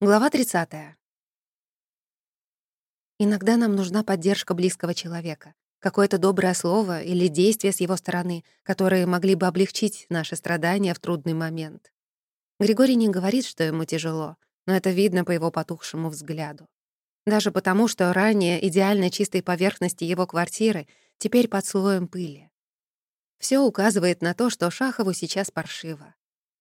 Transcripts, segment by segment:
Глава 30. Иногда нам нужна поддержка близкого человека, какое-то доброе слово или действие с его стороны, которые могли бы облегчить наши страдания в трудный момент. Григорий не говорит, что ему тяжело, но это видно по его потухшему взгляду. Даже потому, что ранее идеально чистой поверхности его квартиры теперь под слоем пыли. Все указывает на то, что Шахову сейчас паршиво.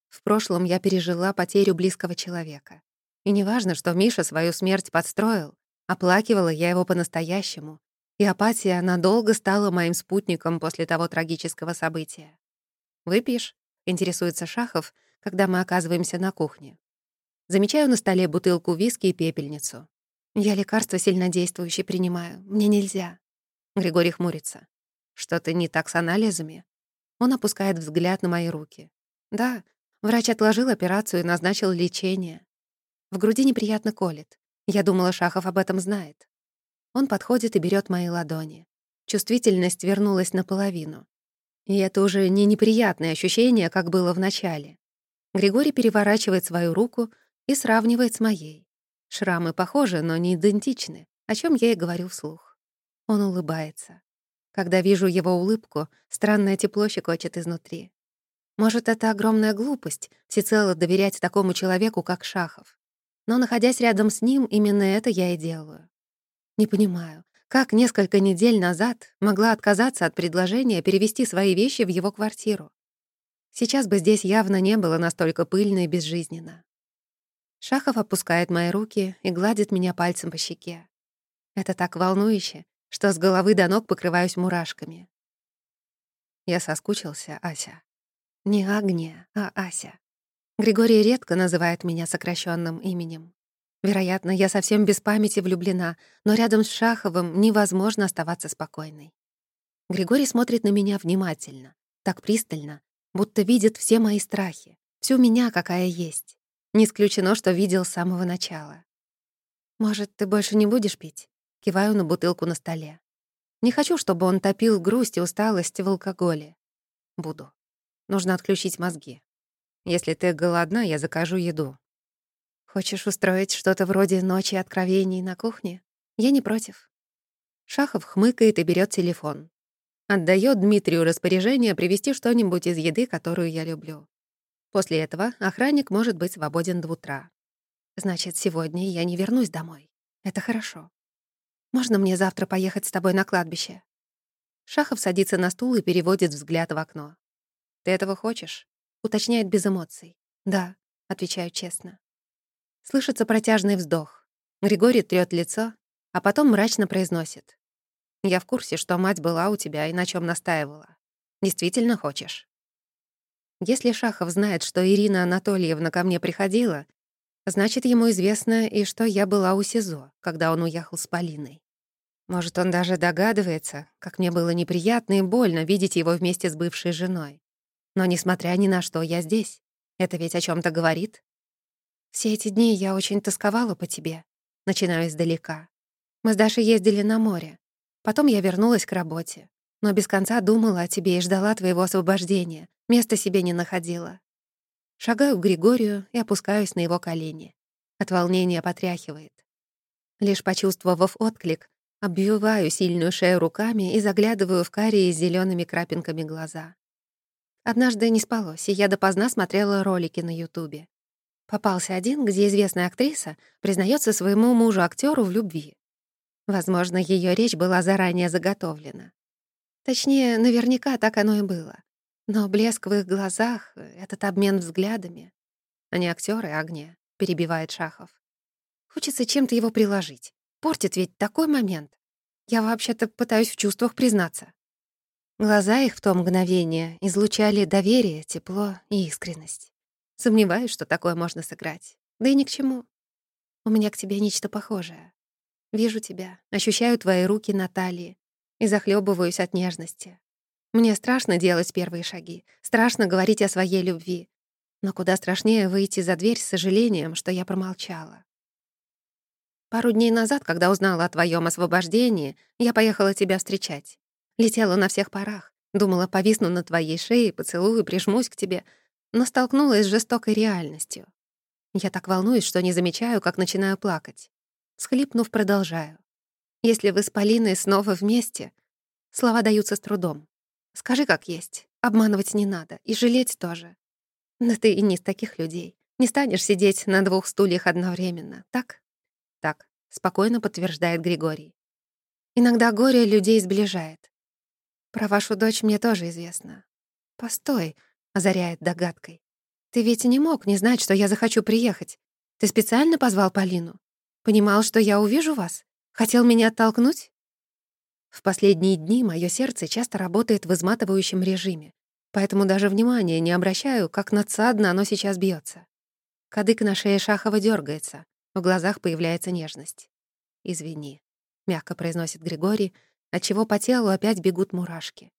В прошлом я пережила потерю близкого человека. И неважно, что Миша свою смерть подстроил, оплакивала я его по-настоящему, и апатия надолго стала моим спутником после того трагического события. «Выпьешь?» — интересуется Шахов, когда мы оказываемся на кухне. Замечаю на столе бутылку виски и пепельницу. «Я лекарство сильнодействующее принимаю. Мне нельзя». Григорий хмурится. «Что-то не так с анализами?» Он опускает взгляд на мои руки. «Да, врач отложил операцию и назначил лечение. В груди неприятно колет. Я думала, Шахов об этом знает. Он подходит и берет мои ладони. Чувствительность вернулась наполовину. И это уже не неприятное ощущение, как было в начале. Григорий переворачивает свою руку и сравнивает с моей. Шрамы похожи, но не идентичны, о чем я и говорю вслух. Он улыбается. Когда вижу его улыбку, странное тепло щекочет изнутри. Может, это огромная глупость — всецело доверять такому человеку, как Шахов. Но, находясь рядом с ним, именно это я и делаю. Не понимаю, как несколько недель назад могла отказаться от предложения перевести свои вещи в его квартиру. Сейчас бы здесь явно не было настолько пыльно и безжизненно. Шахов опускает мои руки и гладит меня пальцем по щеке. Это так волнующе, что с головы до ног покрываюсь мурашками. Я соскучился, Ася. Не Агния, а Ася. Григорий редко называет меня сокращенным именем. Вероятно, я совсем без памяти влюблена, но рядом с Шаховым невозможно оставаться спокойной. Григорий смотрит на меня внимательно, так пристально, будто видит все мои страхи, всю меня, какая есть. Не исключено, что видел с самого начала. «Может, ты больше не будешь пить?» Киваю на бутылку на столе. Не хочу, чтобы он топил грусть и усталость в алкоголе. Буду. Нужно отключить мозги. Если ты голодна, я закажу еду. Хочешь устроить что-то вроде ночи откровений на кухне? Я не против. Шахов хмыкает и берет телефон. Отдает Дмитрию распоряжение привезти что-нибудь из еды, которую я люблю. После этого охранник может быть свободен до утра. Значит, сегодня я не вернусь домой. Это хорошо. Можно мне завтра поехать с тобой на кладбище? Шахов садится на стул и переводит взгляд в окно. Ты этого хочешь? Уточняет без эмоций. «Да», — отвечаю честно. Слышится протяжный вздох. Григорий трёт лицо, а потом мрачно произносит. «Я в курсе, что мать была у тебя и на чем настаивала. Действительно хочешь?» Если Шахов знает, что Ирина Анатольевна ко мне приходила, значит, ему известно и что я была у СИЗО, когда он уехал с Полиной. Может, он даже догадывается, как мне было неприятно и больно видеть его вместе с бывшей женой. Но, несмотря ни на что, я здесь. Это ведь о чем то говорит. Все эти дни я очень тосковала по тебе. Начинаю издалека. Мы с Дашей ездили на море. Потом я вернулась к работе. Но без конца думала о тебе и ждала твоего освобождения. Места себе не находила. Шагаю к Григорию и опускаюсь на его колени. От волнения потряхивает. Лишь почувствовав отклик, обвиваю сильную шею руками и заглядываю в карие с зелеными крапинками глаза. Однажды не спалось, и я допоздна смотрела ролики на Ютубе. Попался один, где известная актриса признается своему мужу актеру в любви. Возможно, ее речь была заранее заготовлена. Точнее, наверняка так оно и было. Но блеск в их глазах, этот обмен взглядами... Они актеры огня, перебивает Шахов. Хочется чем-то его приложить. Портит ведь такой момент. Я вообще-то пытаюсь в чувствах признаться. Глаза их в то мгновение излучали доверие, тепло и искренность. Сомневаюсь, что такое можно сыграть. Да и ни к чему. У меня к тебе нечто похожее. Вижу тебя, ощущаю твои руки на талии и захлебываюсь от нежности. Мне страшно делать первые шаги, страшно говорить о своей любви, но куда страшнее выйти за дверь с сожалением, что я промолчала. Пару дней назад, когда узнала о твоем освобождении, я поехала тебя встречать. Летела на всех парах. Думала, повисну на твоей шее, поцелую, прижмусь к тебе, но столкнулась с жестокой реальностью. Я так волнуюсь, что не замечаю, как начинаю плакать. Схлипнув, продолжаю. Если вы с Полиной снова вместе, слова даются с трудом. Скажи, как есть. Обманывать не надо. И жалеть тоже. Да ты и не из таких людей. Не станешь сидеть на двух стульях одновременно, так? Так, спокойно подтверждает Григорий. Иногда горе людей сближает. Про вашу дочь мне тоже известно. Постой, озаряет догадкой. Ты ведь не мог не знать, что я захочу приехать. Ты специально позвал Полину? Понимал, что я увижу вас? Хотел меня оттолкнуть? В последние дни мое сердце часто работает в изматывающем режиме, поэтому даже внимания не обращаю, как надсадно оно сейчас бьется. Кадык на шее Шахова дергается, в глазах появляется нежность. «Извини», — мягко произносит Григорий, отчего по телу опять бегут мурашки.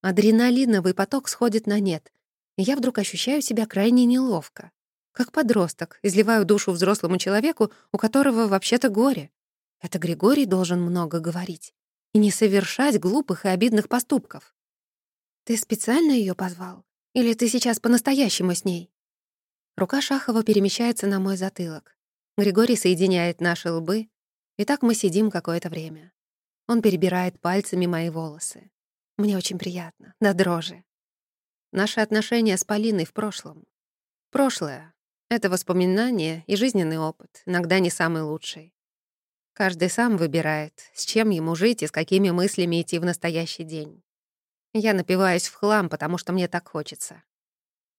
Адреналиновый поток сходит на нет, и я вдруг ощущаю себя крайне неловко. Как подросток, изливаю душу взрослому человеку, у которого вообще-то горе. Это Григорий должен много говорить и не совершать глупых и обидных поступков. «Ты специально ее позвал? Или ты сейчас по-настоящему с ней?» Рука Шахова перемещается на мой затылок. Григорий соединяет наши лбы, и так мы сидим какое-то время. Он перебирает пальцами мои волосы. Мне очень приятно, до дрожи. Наши отношения с Полиной в прошлом. Прошлое — это воспоминания и жизненный опыт, иногда не самый лучший. Каждый сам выбирает, с чем ему жить и с какими мыслями идти в настоящий день. Я напиваюсь в хлам, потому что мне так хочется.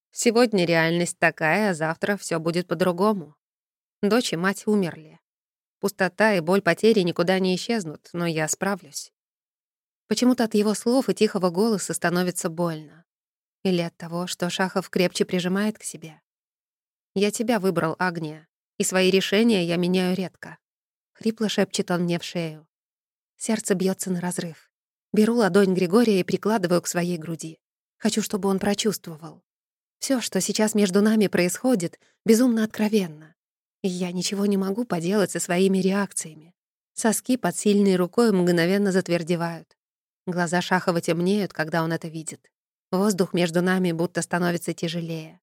Сегодня реальность такая, а завтра все будет по-другому. Дочь и мать умерли. Пустота и боль потери никуда не исчезнут, но я справлюсь. Почему-то от его слов и тихого голоса становится больно. Или от того, что Шахов крепче прижимает к себе. Я тебя выбрал, Агния, и свои решения я меняю редко. Хрипло шепчет он мне в шею. Сердце бьется на разрыв. Беру ладонь Григория и прикладываю к своей груди. Хочу, чтобы он прочувствовал. Все, что сейчас между нами происходит, безумно откровенно. Я ничего не могу поделать со своими реакциями. Соски под сильной рукой мгновенно затвердевают. Глаза Шахова темнеют, когда он это видит. Воздух между нами будто становится тяжелее.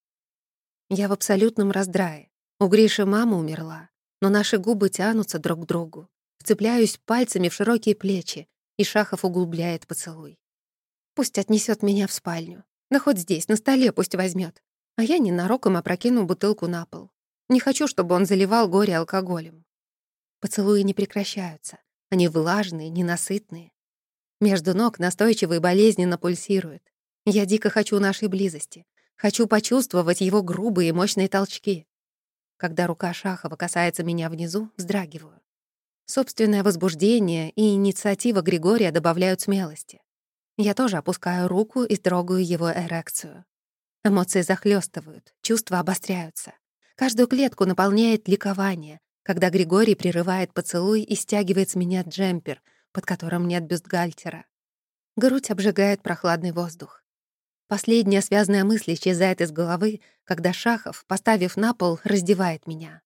Я в абсолютном раздрае. У Гриши мама умерла, но наши губы тянутся друг к другу. Вцепляюсь пальцами в широкие плечи, и Шахов углубляет поцелуй. Пусть отнесет меня в спальню. Да хоть здесь, на столе пусть возьмет. А я ненароком опрокину бутылку на пол. Не хочу, чтобы он заливал горе алкоголем. Поцелуи не прекращаются. Они влажные, ненасытные. Между ног настойчиво и болезненно пульсирует. Я дико хочу нашей близости. Хочу почувствовать его грубые и мощные толчки. Когда рука Шахова касается меня внизу, вздрагиваю. Собственное возбуждение и инициатива Григория добавляют смелости. Я тоже опускаю руку и трогаю его эрекцию. Эмоции захлестывают, чувства обостряются. Каждую клетку наполняет ликование, когда Григорий прерывает поцелуй и стягивает с меня джемпер, под которым нет бюстгальтера. Грудь обжигает прохладный воздух. Последняя связанная мысль исчезает из головы, когда Шахов, поставив на пол, раздевает меня.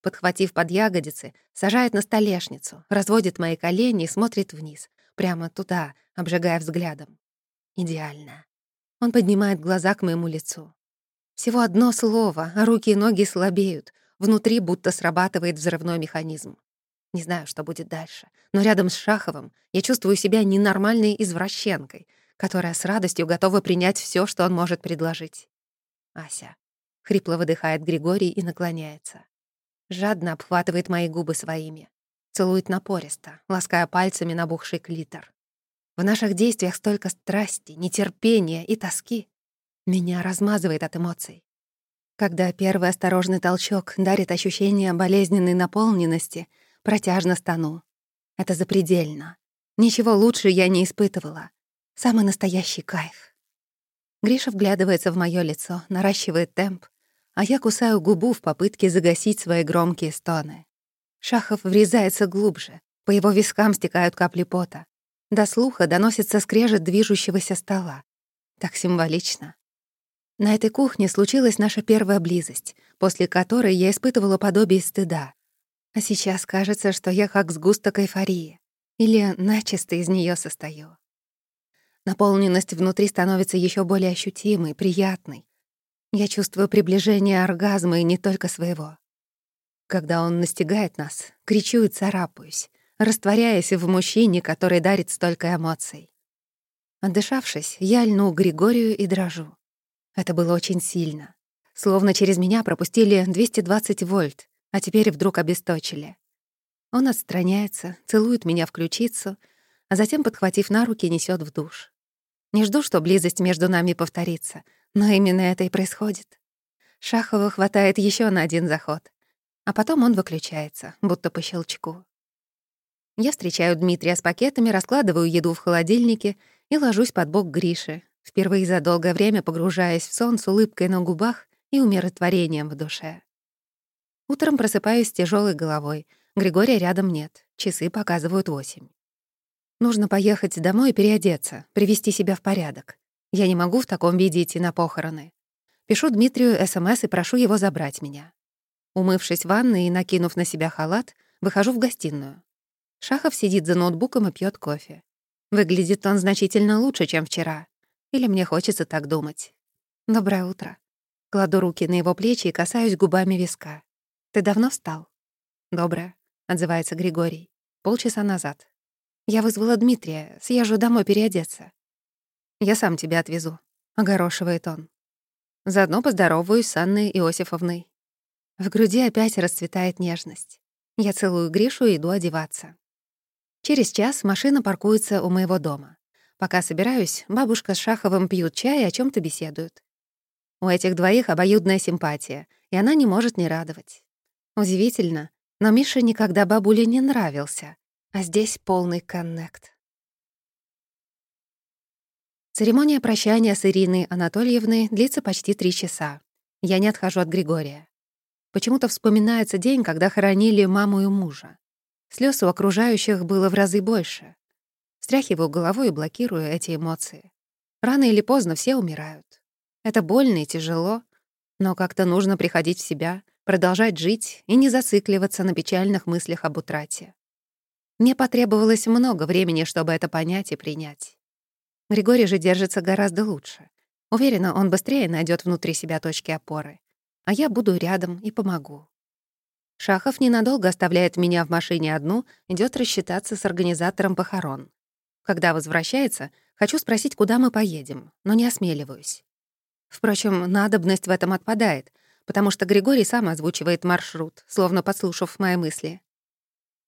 Подхватив под ягодицы, сажает на столешницу, разводит мои колени и смотрит вниз, прямо туда, обжигая взглядом. Идеально. Он поднимает глаза к моему лицу. Всего одно слово, а руки и ноги слабеют. Внутри будто срабатывает взрывной механизм. Не знаю, что будет дальше, но рядом с Шаховым я чувствую себя ненормальной извращенкой — которая с радостью готова принять все, что он может предложить. «Ася», — хрипло выдыхает Григорий и наклоняется. Жадно обхватывает мои губы своими. Целует напористо, лаская пальцами набухший клитор. В наших действиях столько страсти, нетерпения и тоски. Меня размазывает от эмоций. Когда первый осторожный толчок дарит ощущение болезненной наполненности, протяжно стану. Это запредельно. Ничего лучше я не испытывала. Самый настоящий кайф. Гриша вглядывается в моё лицо, наращивает темп, а я кусаю губу в попытке загасить свои громкие стоны. Шахов врезается глубже, по его вискам стекают капли пота. До слуха доносится скрежет движущегося стола. Так символично. На этой кухне случилась наша первая близость, после которой я испытывала подобие стыда. А сейчас кажется, что я как сгусток эйфории. Или начисто из неё состою. Наполненность внутри становится еще более ощутимой, приятной. Я чувствую приближение оргазма и не только своего. Когда он настигает нас, кричу и царапаюсь, растворяясь в мужчине, который дарит столько эмоций. Отдышавшись, я льну Григорию и дрожу. Это было очень сильно. Словно через меня пропустили 220 вольт, а теперь вдруг обесточили. Он отстраняется, целует меня в ключицу, а затем, подхватив на руки, несет в душ. Не жду, что близость между нами повторится, но именно это и происходит. Шахова хватает еще на один заход, а потом он выключается, будто по щелчку. Я встречаю Дмитрия с пакетами, раскладываю еду в холодильнике и ложусь под бок Гриши, впервые за долгое время погружаясь в сон с улыбкой на губах и умиротворением в душе. Утром просыпаюсь с тяжелой головой. Григория рядом нет, часы показывают восемь. Нужно поехать домой и переодеться, привести себя в порядок. Я не могу в таком виде идти на похороны. Пишу Дмитрию СМС и прошу его забрать меня. Умывшись в ванной и накинув на себя халат, выхожу в гостиную. Шахов сидит за ноутбуком и пьет кофе. Выглядит он значительно лучше, чем вчера. Или мне хочется так думать. Доброе утро. Кладу руки на его плечи и касаюсь губами виска. Ты давно встал? Доброе, отзывается Григорий. Полчаса назад. Я вызвала Дмитрия, съезжу домой переодеться. Я сам тебя отвезу, огорошивает он. Заодно поздороваюсь с Анной Иосифовной. В груди опять расцветает нежность. Я целую Гришу и иду одеваться. Через час машина паркуется у моего дома. Пока собираюсь, бабушка с Шаховым пьют чай и о чем то беседуют. У этих двоих обоюдная симпатия, и она не может не радовать. Удивительно, но Миша никогда бабуле не нравился, а здесь полный коннект. Церемония прощания с Ириной Анатольевной длится почти три часа. Я не отхожу от Григория. Почему-то вспоминается день, когда хоронили маму и мужа. Слез у окружающих было в разы больше. Стряхиваю головой и блокирую эти эмоции. Рано или поздно все умирают. Это больно и тяжело, но как-то нужно приходить в себя, продолжать жить и не зацикливаться на печальных мыслях об утрате. Мне потребовалось много времени, чтобы это понять и принять. Григорий же держится гораздо лучше. Уверена, он быстрее найдет внутри себя точки опоры. А я буду рядом и помогу. Шахов ненадолго оставляет меня в машине одну, идет рассчитаться с организатором похорон. Когда возвращается, хочу спросить, куда мы поедем, но не осмеливаюсь. Впрочем, надобность в этом отпадает, потому что Григорий сам озвучивает маршрут, словно подслушав мои мысли.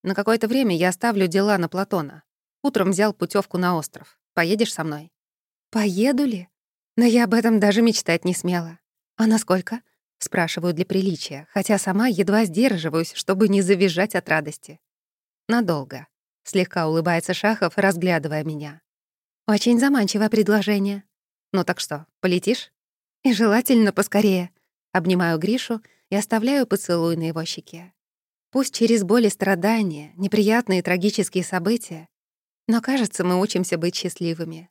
На какое-то время я оставлю дела на Платона. Утром взял путевку на остров. Поедешь со мной? Поеду ли? Но я об этом даже мечтать не смела. А насколько? Спрашиваю для приличия, хотя сама едва сдерживаюсь, чтобы не завизжать от радости. Надолго. Слегка улыбается Шахов, разглядывая меня. Очень заманчивое предложение. Ну так что, полетишь? И желательно поскорее. Обнимаю Гришу и оставляю поцелуй на его щеке. Пусть через боль и страдания, неприятные и трагические события, но, кажется, мы учимся быть счастливыми.